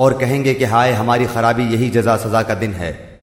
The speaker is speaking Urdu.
اور کہیں گے کہ ہائے ہماری خرابی یہی جزا سزا کا دن ہے۔